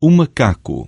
o macaco.